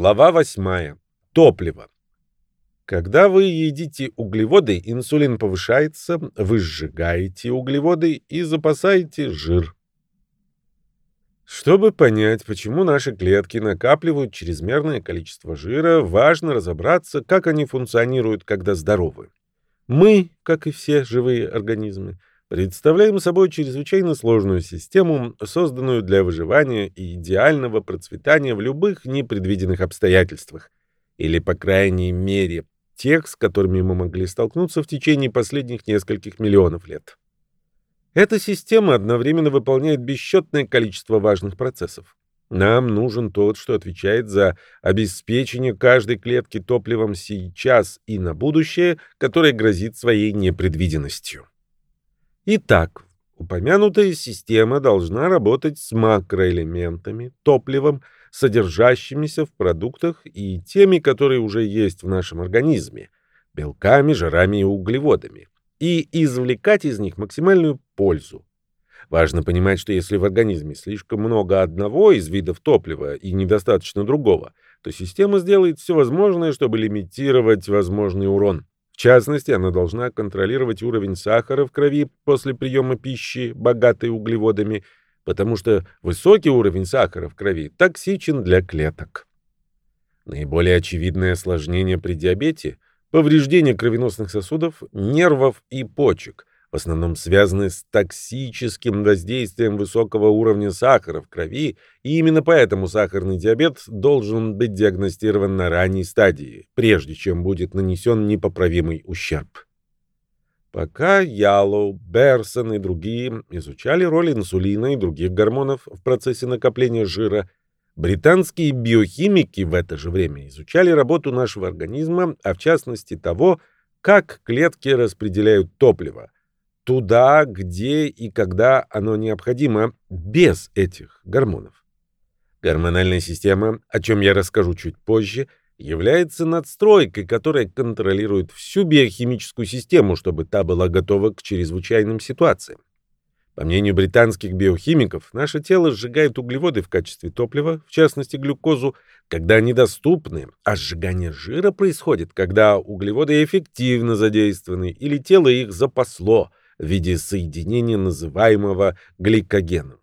Глава 8. Топливо. Когда вы едите углеводы, инсулин повышается, вы сжигаете углеводы и запасаете жир. Чтобы понять, почему наши клетки накапливают чрезмерное количество жира, важно разобраться, как они функционируют, когда здоровы. Мы, как и все живые организмы, представляем собой чрезвычайно сложную систему, созданную для выживания и идеального процветания в любых непредвиденных обстоятельствах, или, по крайней мере, тех, с которыми мы могли столкнуться в течение последних нескольких миллионов лет. Эта система одновременно выполняет бесчетное количество важных процессов. Нам нужен тот, что отвечает за обеспечение каждой клетки топливом сейчас и на будущее, которое грозит своей непредвиденностью. Итак, упомянутая система должна работать с макроэлементами, топливом, содержащимися в продуктах и теми, которые уже есть в нашем организме, белками, жирами и углеводами и извлекать из них максимальную пользу. Важно понимать, что если в организме слишком много одного из видов топлива и недостаточно другого, то система сделает все возможное, чтобы лимитировать возможный урон. В частности, она должна контролировать уровень сахара в крови после приема пищи, богатой углеводами, потому что высокий уровень сахара в крови токсичен для клеток. Наиболее очевидное осложнение при диабете – Повреждения кровеносных сосудов, нервов и почек в основном связаны с токсическим воздействием высокого уровня сахара в крови, и именно поэтому сахарный диабет должен быть диагностирован на ранней стадии, прежде чем будет нанесен непоправимый ущерб. Пока Яллоу, Берсон и другие изучали роль инсулина и других гормонов в процессе накопления жира, Британские биохимики в это же время изучали работу нашего организма, а в частности того, как клетки распределяют топливо туда, где и когда оно необходимо, без этих гормонов. Гормональная система, о чем я расскажу чуть позже, является надстройкой, которая контролирует всю биохимическую систему, чтобы та была готова к чрезвычайным ситуациям. По мнению британских биохимиков, наше тело сжигает углеводы в качестве топлива, в частности глюкозу, когда они доступны, а сжигание жира происходит, когда углеводы эффективно задействованы или тело их запасло в виде соединения, называемого гликогеном.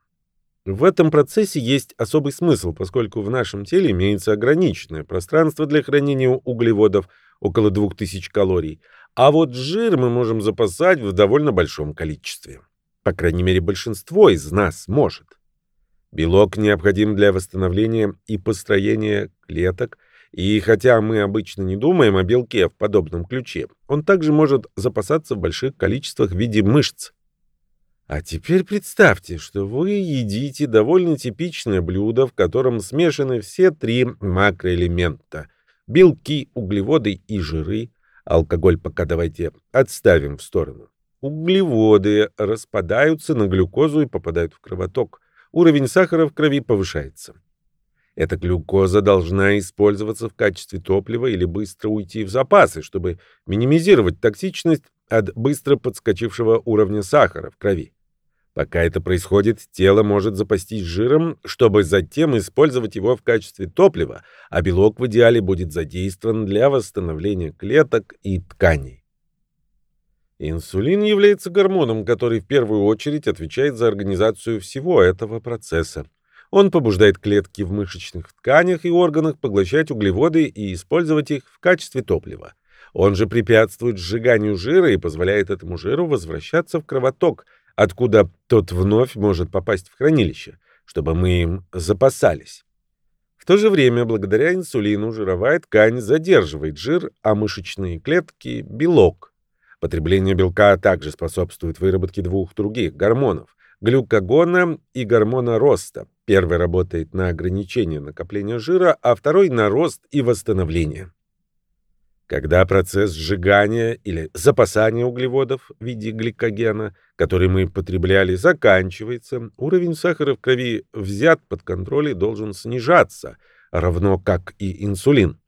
В этом процессе есть особый смысл, поскольку в нашем теле имеется ограниченное пространство для хранения углеводов, около 2000 калорий, а вот жир мы можем запасать в довольно большом количестве. По крайней мере, большинство из нас может. Белок необходим для восстановления и построения клеток, и хотя мы обычно не думаем о белке в подобном ключе, он также может запасаться в больших количествах в виде мышц. А теперь представьте, что вы едите довольно типичное блюдо, в котором смешаны все три макроэлемента – белки, углеводы и жиры. Алкоголь пока давайте отставим в сторону. Углеводы распадаются на глюкозу и попадают в кровоток. Уровень сахара в крови повышается. Эта глюкоза должна использоваться в качестве топлива или быстро уйти в запасы, чтобы минимизировать токсичность от быстро подскочившего уровня сахара в крови. Пока это происходит, тело может запастись жиром, чтобы затем использовать его в качестве топлива, а белок в идеале будет задействован для восстановления клеток и тканей. Инсулин является гормоном, который в первую очередь отвечает за организацию всего этого процесса. Он побуждает клетки в мышечных тканях и органах поглощать углеводы и использовать их в качестве топлива. Он же препятствует сжиганию жира и позволяет этому жиру возвращаться в кровоток, откуда тот вновь может попасть в хранилище, чтобы мы им запасались. В то же время, благодаря инсулину, жировая ткань задерживает жир, а мышечные клетки – белок – Потребление белка также способствует выработке двух других гормонов – глюкагона и гормона роста. Первый работает на ограничение накопления жира, а второй – на рост и восстановление. Когда процесс сжигания или запасания углеводов в виде гликогена, который мы потребляли, заканчивается, уровень сахара в крови взят под контроль и должен снижаться, равно как и инсулин.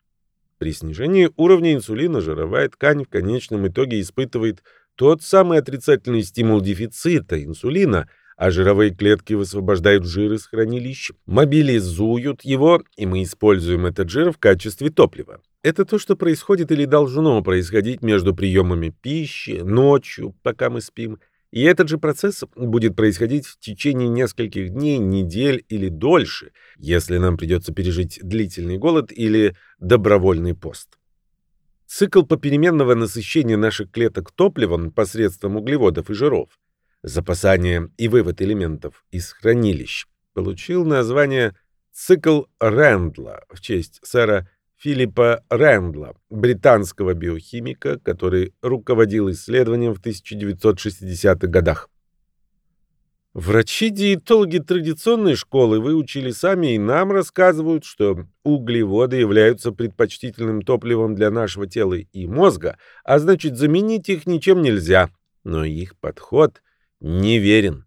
При снижении уровня инсулина жировая ткань в конечном итоге испытывает тот самый отрицательный стимул дефицита инсулина, а жировые клетки высвобождают жир из хранилищ, мобилизуют его, и мы используем этот жир в качестве топлива. Это то, что происходит или должно происходить между приемами пищи, ночью, пока мы спим, и этот же процесс будет происходить в течение нескольких дней, недель или дольше, если нам придется пережить длительный голод или добровольный пост. Цикл попеременного насыщения наших клеток топливом посредством углеводов и жиров, запасание и вывод элементов из хранилищ, получил название цикл Рэндла в честь сэра Филиппа Рэндла, британского биохимика, который руководил исследованием в 1960-х годах. Врачи-диетологи традиционной школы выучили сами и нам рассказывают, что углеводы являются предпочтительным топливом для нашего тела и мозга, а значит заменить их ничем нельзя. Но их подход неверен.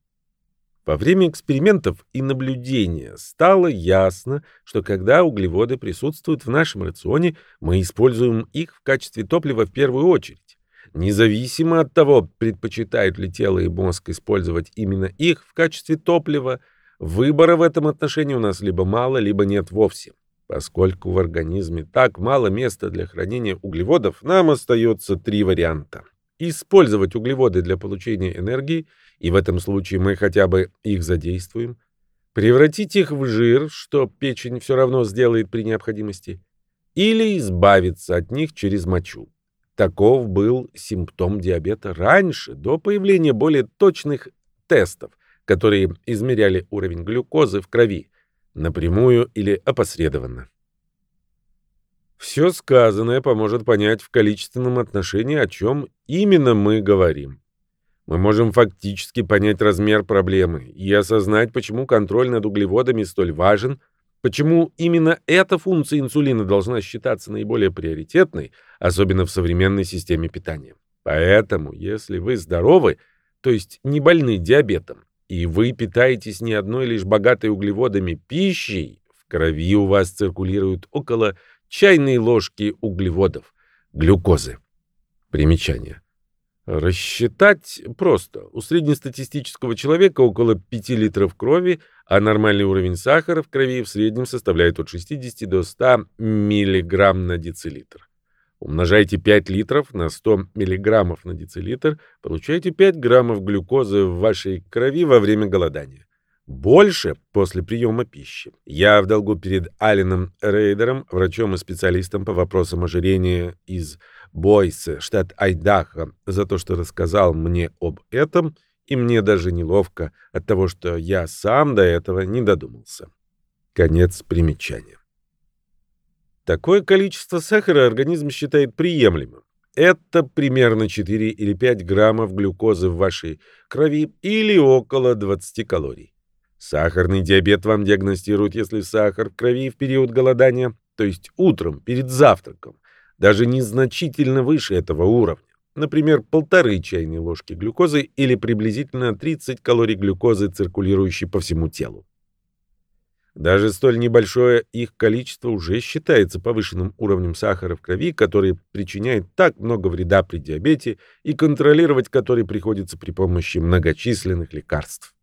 Во время экспериментов и наблюдения стало ясно, что когда углеводы присутствуют в нашем рационе, мы используем их в качестве топлива в первую очередь. Независимо от того, предпочитают ли тело и мозг использовать именно их в качестве топлива, выбора в этом отношении у нас либо мало, либо нет вовсе. Поскольку в организме так мало места для хранения углеводов, нам остается три варианта. Использовать углеводы для получения энергии – и в этом случае мы хотя бы их задействуем, превратить их в жир, что печень все равно сделает при необходимости, или избавиться от них через мочу. Таков был симптом диабета раньше, до появления более точных тестов, которые измеряли уровень глюкозы в крови, напрямую или опосредованно. Все сказанное поможет понять в количественном отношении, о чем именно мы говорим. Мы можем фактически понять размер проблемы и осознать, почему контроль над углеводами столь важен, почему именно эта функция инсулина должна считаться наиболее приоритетной, особенно в современной системе питания. Поэтому, если вы здоровы, то есть не больны диабетом, и вы питаетесь не одной лишь богатой углеводами пищей, в крови у вас циркулирует около чайной ложки углеводов, глюкозы. Примечание. Рассчитать просто. У среднестатистического человека около 5 литров крови, а нормальный уровень сахара в крови в среднем составляет от 60 до 100 миллиграмм на децилитр. Умножайте 5 литров на 100 миллиграммов на децилитр, получаете 5 граммов глюкозы в вашей крови во время голодания. Больше после приема пищи. Я в долгу перед Алленом Рейдером, врачом и специалистом по вопросам ожирения из Бойсе, штат Айдахо, за то, что рассказал мне об этом, и мне даже неловко от того, что я сам до этого не додумался. Конец примечания. Такое количество сахара организм считает приемлемым. Это примерно 4 или 5 граммов глюкозы в вашей крови или около 20 калорий. Сахарный диабет вам диагностируют, если сахар в крови в период голодания, то есть утром, перед завтраком, даже незначительно выше этого уровня. Например, полторы чайные ложки глюкозы или приблизительно 30 калорий глюкозы, циркулирующей по всему телу. Даже столь небольшое их количество уже считается повышенным уровнем сахара в крови, который причиняет так много вреда при диабете и контролировать который приходится при помощи многочисленных лекарств.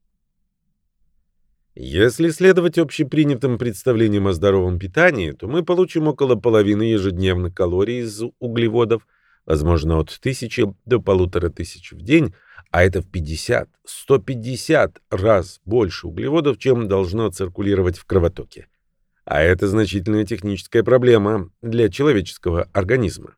Если следовать общепринятым представлениям о здоровом питании, то мы получим около половины ежедневных калорий из углеводов, возможно, от 1000 до 1500 в день, а это в 50-150 раз больше углеводов, чем должно циркулировать в кровотоке. А это значительная техническая проблема для человеческого организма.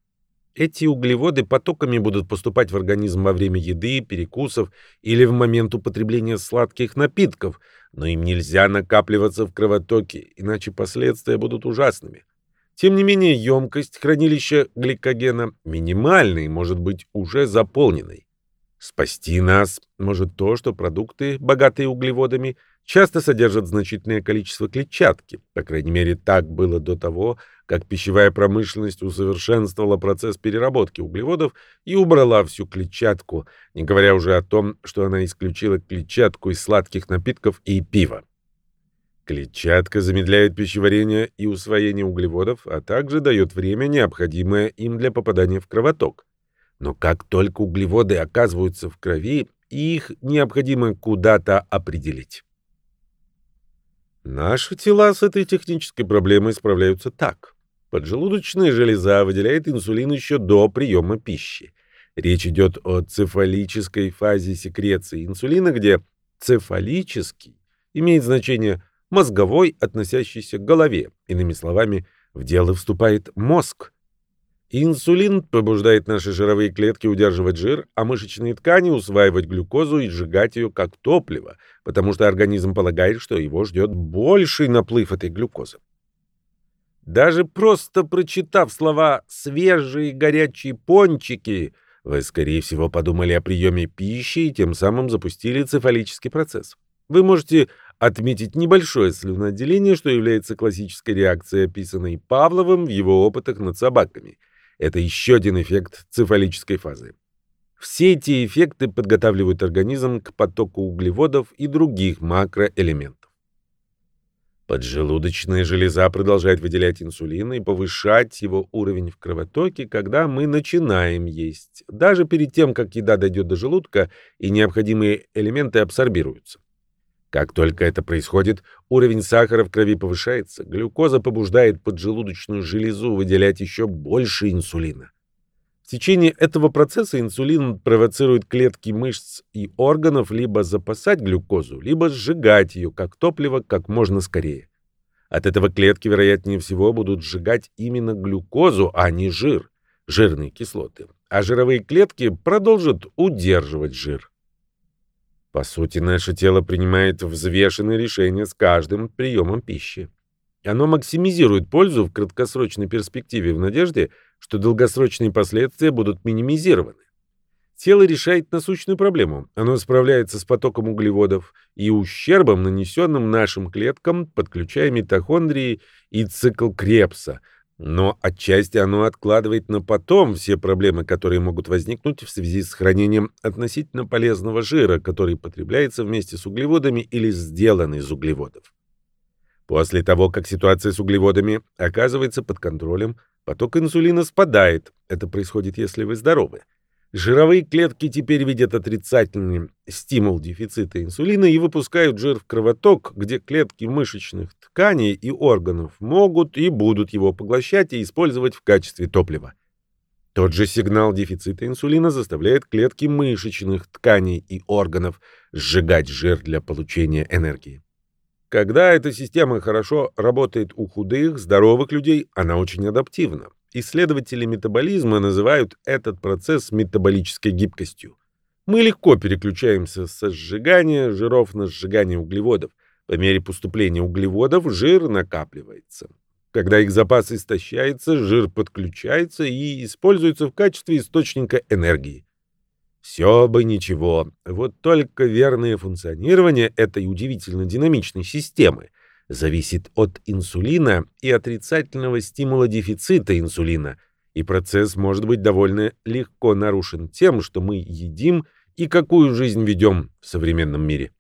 Эти углеводы потоками будут поступать в организм во время еды, перекусов или в момент употребления сладких напитков – но им нельзя накапливаться в кровотоке, иначе последствия будут ужасными. Тем не менее, емкость хранилища гликогена минимальной, может быть уже заполненной. Спасти нас может то, что продукты, богатые углеводами, часто содержат значительное количество клетчатки. По крайней мере, так было до того, как пищевая промышленность усовершенствовала процесс переработки углеводов и убрала всю клетчатку, не говоря уже о том, что она исключила клетчатку из сладких напитков и пива. Клетчатка замедляет пищеварение и усвоение углеводов, а также дает время, необходимое им для попадания в кровоток. Но как только углеводы оказываются в крови, их необходимо куда-то определить. Наши тела с этой технической проблемой справляются так. Поджелудочная железа выделяет инсулин еще до приема пищи. Речь идет о цефалической фазе секреции инсулина, где цефалический имеет значение мозговой, относящийся к голове. Иными словами, в дело вступает мозг. Инсулин побуждает наши жировые клетки удерживать жир, а мышечные ткани усваивать глюкозу и сжигать ее как топливо, потому что организм полагает, что его ждет больший наплыв этой глюкозы. Даже просто прочитав слова «свежие горячие пончики», вы, скорее всего, подумали о приеме пищи и тем самым запустили цефалический процесс. Вы можете отметить небольшое слюноотделение, что является классической реакцией, описанной Павловым в его опытах над собаками. Это еще один эффект цефалической фазы. Все эти эффекты подготавливают организм к потоку углеводов и других макроэлементов. Поджелудочная железа продолжает выделять инсулин и повышать его уровень в кровотоке, когда мы начинаем есть, даже перед тем, как еда дойдет до желудка и необходимые элементы абсорбируются. Как только это происходит, уровень сахара в крови повышается, глюкоза побуждает поджелудочную железу выделять еще больше инсулина. В течение этого процесса инсулин провоцирует клетки мышц и органов либо запасать глюкозу, либо сжигать ее как топливо как можно скорее. От этого клетки, вероятнее всего, будут сжигать именно глюкозу, а не жир, жирные кислоты, а жировые клетки продолжат удерживать жир. По сути, наше тело принимает взвешенные решения с каждым приемом пищи. Оно максимизирует пользу в краткосрочной перспективе в надежде, что долгосрочные последствия будут минимизированы. Тело решает насущную проблему. Оно справляется с потоком углеводов и ущербом, нанесенным нашим клеткам, подключая митохондрии и цикл Крепса – но отчасти оно откладывает на потом все проблемы, которые могут возникнуть в связи с хранением относительно полезного жира, который потребляется вместе с углеводами или сделан из углеводов. После того, как ситуация с углеводами оказывается под контролем, поток инсулина спадает. Это происходит, если вы здоровы. Жировые клетки теперь видят отрицательный стимул дефицита инсулина и выпускают жир в кровоток, где клетки мышечных тканей и органов могут и будут его поглощать и использовать в качестве топлива. Тот же сигнал дефицита инсулина заставляет клетки мышечных тканей и органов сжигать жир для получения энергии. Когда эта система хорошо работает у худых, здоровых людей, она очень адаптивна. Исследователи метаболизма называют этот процесс метаболической гибкостью. Мы легко переключаемся со сжигания жиров на сжигание углеводов. По мере поступления углеводов жир накапливается. Когда их запас истощается, жир подключается и используется в качестве источника энергии. Все бы ничего, вот только верное функционирование этой удивительно динамичной системы зависит от инсулина и отрицательного стимула дефицита инсулина, и процесс может быть довольно легко нарушен тем, что мы едим и какую жизнь ведем в современном мире.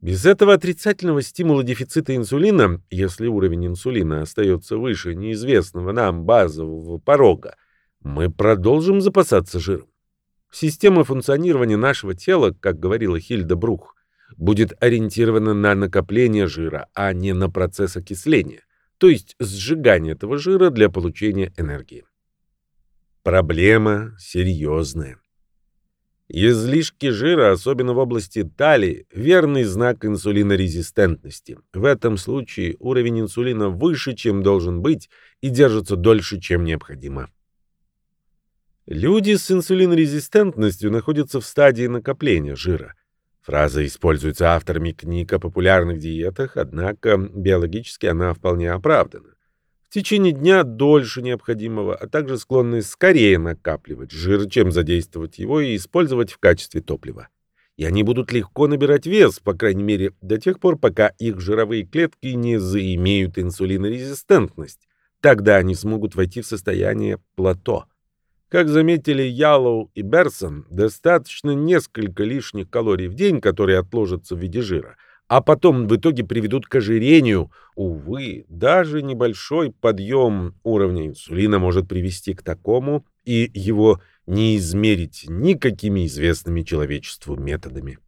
Без этого отрицательного стимула дефицита инсулина, если уровень инсулина остается выше неизвестного нам базового порога, мы продолжим запасаться жиром. Система функционирования нашего тела, как говорила Хильда Брух, будет ориентирована на накопление жира, а не на процесс окисления, то есть сжигание этого жира для получения энергии. Проблема серьезная. Излишки жира, особенно в области талии, верный знак инсулинорезистентности. В этом случае уровень инсулина выше, чем должен быть, и держится дольше, чем необходимо. Люди с инсулинорезистентностью находятся в стадии накопления жира. Фраза используется авторами книг о популярных диетах, однако биологически она вполне оправдана. В течение дня дольше необходимого, а также склонны скорее накапливать жир, чем задействовать его и использовать в качестве топлива. И они будут легко набирать вес, по крайней мере, до тех пор, пока их жировые клетки не заимеют инсулинорезистентность. Тогда они смогут войти в состояние плато. Как заметили Яллоу и Берсон, достаточно несколько лишних калорий в день, которые отложатся в виде жира, а потом в итоге приведут к ожирению. Увы, даже небольшой подъем уровня инсулина может привести к такому, и его не измерить никакими известными человечеству методами.